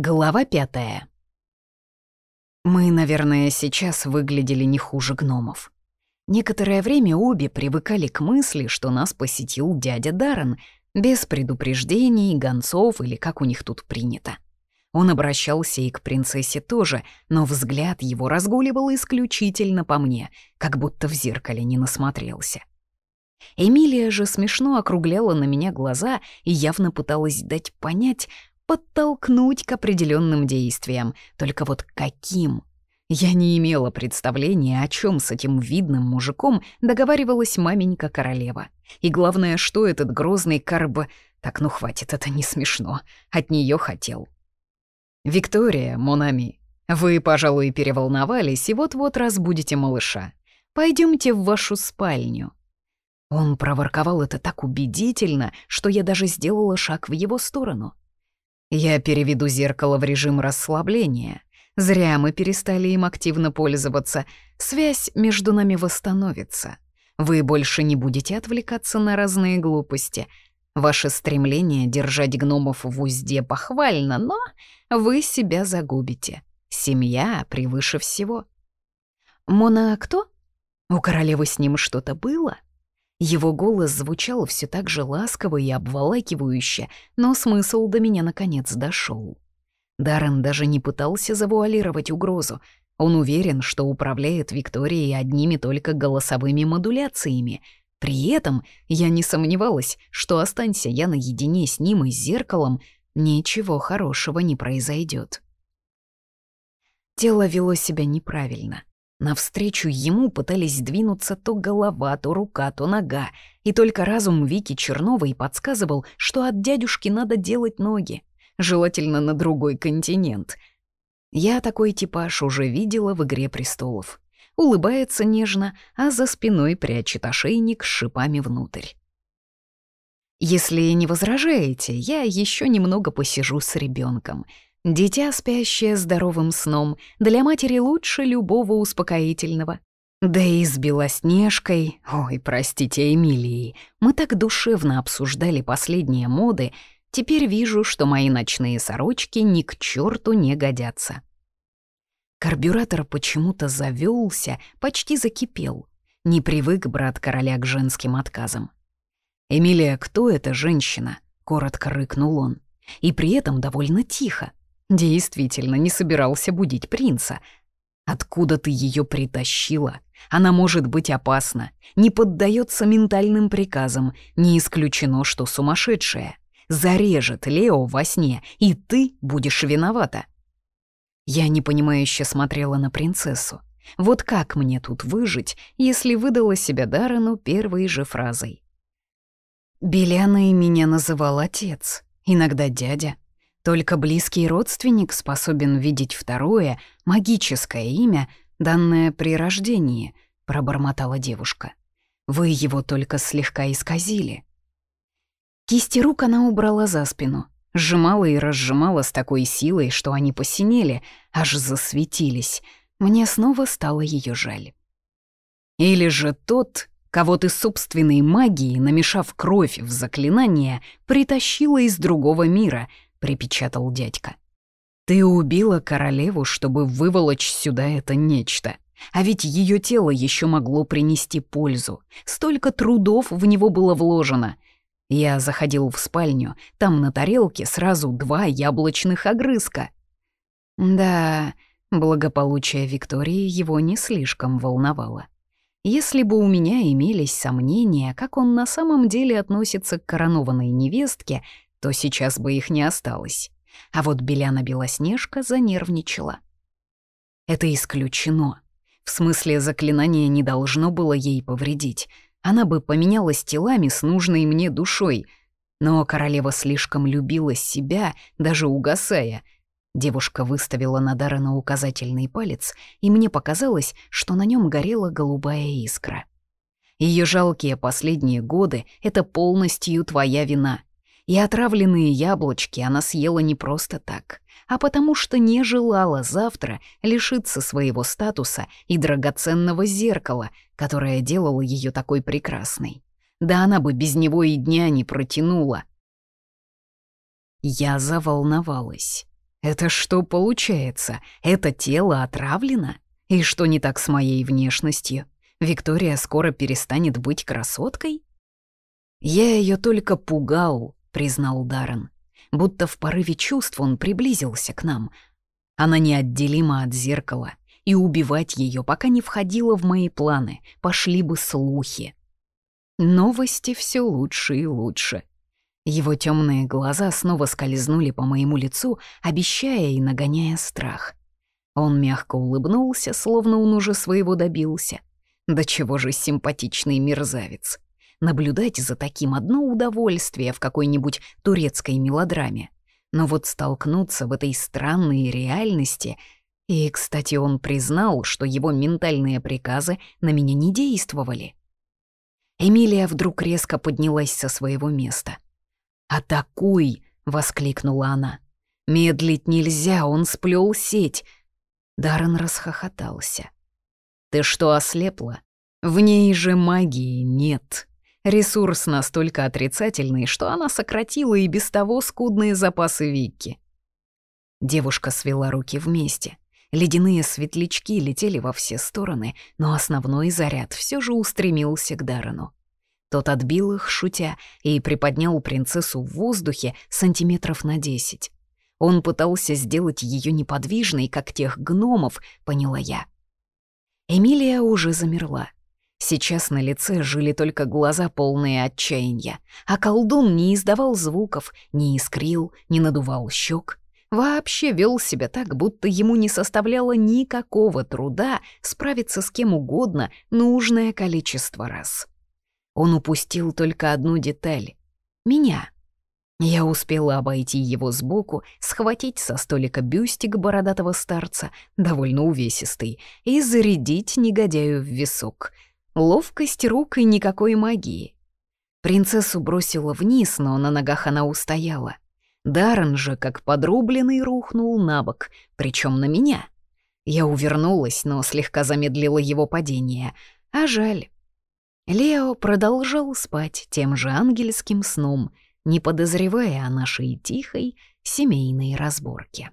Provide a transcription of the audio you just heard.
Глава пятая. Мы, наверное, сейчас выглядели не хуже гномов. Некоторое время обе привыкали к мысли, что нас посетил дядя Даррен, без предупреждений, гонцов или как у них тут принято. Он обращался и к принцессе тоже, но взгляд его разгуливал исключительно по мне, как будто в зеркале не насмотрелся. Эмилия же смешно округляла на меня глаза и явно пыталась дать понять, подтолкнуть к определенным действиям. Только вот каким? Я не имела представления, о чем с этим видным мужиком договаривалась маменька королева. И главное, что этот грозный карб... Так, ну хватит, это не смешно. От нее хотел. «Виктория, Монами, вы, пожалуй, переволновались и вот-вот разбудите малыша. Пойдемте в вашу спальню». Он проворковал это так убедительно, что я даже сделала шаг в его сторону. Я переведу зеркало в режим расслабления. Зря мы перестали им активно пользоваться. Связь между нами восстановится. Вы больше не будете отвлекаться на разные глупости. Ваше стремление держать гномов в узде похвально, но вы себя загубите. Семья превыше всего. Мона кто? У королевы с ним что-то было? Его голос звучал все так же ласково и обволакивающе, но смысл до меня наконец дошел. Даррен даже не пытался завуалировать угрозу. Он уверен, что управляет Викторией одними только голосовыми модуляциями. При этом я не сомневалась, что останься я наедине с ним и с зеркалом, ничего хорошего не произойдет. Тело вело себя неправильно. Навстречу ему пытались двинуться то голова, то рука, то нога, и только разум Вики Черновой подсказывал, что от дядюшки надо делать ноги, желательно на другой континент. Я такой типаж уже видела в «Игре престолов». Улыбается нежно, а за спиной прячет ошейник с шипами внутрь. Если не возражаете, я еще немного посижу с ребенком — Дитя, спящее здоровым сном, для матери лучше любого успокоительного. Да и с Белоснежкой, ой, простите, Эмилией, мы так душевно обсуждали последние моды, теперь вижу, что мои ночные сорочки ни к черту не годятся. Карбюратор почему-то завелся, почти закипел. Не привык брат короля к женским отказам. «Эмилия, кто эта женщина?» — коротко рыкнул он. И при этом довольно тихо. Действительно, не собирался будить принца. Откуда ты ее притащила? Она может быть опасна, не поддается ментальным приказам, не исключено, что сумасшедшая. Зарежет Лео во сне, и ты будешь виновата. Я непонимающе смотрела на принцессу. Вот как мне тут выжить, если выдала себя Даррену первой же фразой? Беляна и меня называл отец, иногда дядя, только близкий родственник способен видеть второе, магическое имя, данное при рождении, пробормотала девушка. Вы его только слегка исказили. Кисти рук она убрала за спину, сжимала и разжимала с такой силой, что они посинели, аж засветились. Мне снова стало ее жаль. Или же тот, кого ты собственной магией, намешав кровь в заклинание, притащила из другого мира —— припечатал дядька. «Ты убила королеву, чтобы выволочь сюда это нечто. А ведь ее тело еще могло принести пользу. Столько трудов в него было вложено. Я заходил в спальню, там на тарелке сразу два яблочных огрызка. Да, благополучие Виктории его не слишком волновало. Если бы у меня имелись сомнения, как он на самом деле относится к коронованной невестке, то сейчас бы их не осталось. А вот Беляна Белоснежка занервничала. Это исключено. В смысле, заклинание не должно было ей повредить. Она бы поменялась телами с нужной мне душой. Но королева слишком любила себя, даже угасая. Девушка выставила на Даррена указательный палец, и мне показалось, что на нем горела голубая искра. Ее жалкие последние годы — это полностью твоя вина — и отравленные яблочки она съела не просто так, а потому что не желала завтра лишиться своего статуса и драгоценного зеркала, которое делало ее такой прекрасной. Да она бы без него и дня не протянула. Я заволновалась. Это что получается? Это тело отравлено? И что не так с моей внешностью? Виктория скоро перестанет быть красоткой? Я ее только пугал, признал Даррен. Будто в порыве чувств он приблизился к нам. Она неотделима от зеркала, и убивать ее пока не входило в мои планы, пошли бы слухи. Новости все лучше и лучше. Его темные глаза снова скользнули по моему лицу, обещая и нагоняя страх. Он мягко улыбнулся, словно он уже своего добился. Да чего же симпатичный мерзавец. Наблюдать за таким одно удовольствие в какой-нибудь турецкой мелодраме. Но вот столкнуться в этой странной реальности... И, кстати, он признал, что его ментальные приказы на меня не действовали. Эмилия вдруг резко поднялась со своего места. «Атакуй!» — воскликнула она. «Медлить нельзя, он сплел сеть!» Даррен расхохотался. «Ты что, ослепла? В ней же магии нет. Ресурс настолько отрицательный, что она сократила и без того скудные запасы Викки». Девушка свела руки вместе. Ледяные светлячки летели во все стороны, но основной заряд все же устремился к Даррену. Тот отбил их, шутя, и приподнял принцессу в воздухе сантиметров на десять. Он пытался сделать ее неподвижной, как тех гномов, поняла я. Эмилия уже замерла. Сейчас на лице жили только глаза, полные отчаяния, а колдун не издавал звуков, не искрил, не надувал щек. Вообще вел себя так, будто ему не составляло никакого труда справиться с кем угодно нужное количество раз. Он упустил только одну деталь — меня. Я успела обойти его сбоку, схватить со столика бюстик бородатого старца, довольно увесистый, и зарядить негодяю в висок. Ловкость рук и никакой магии. Принцессу бросила вниз, но на ногах она устояла. Даррен же, как подрубленный, рухнул на бок, причем на меня. Я увернулась, но слегка замедлила его падение. А жаль. Лео продолжал спать тем же ангельским сном, не подозревая о нашей тихой семейной разборке.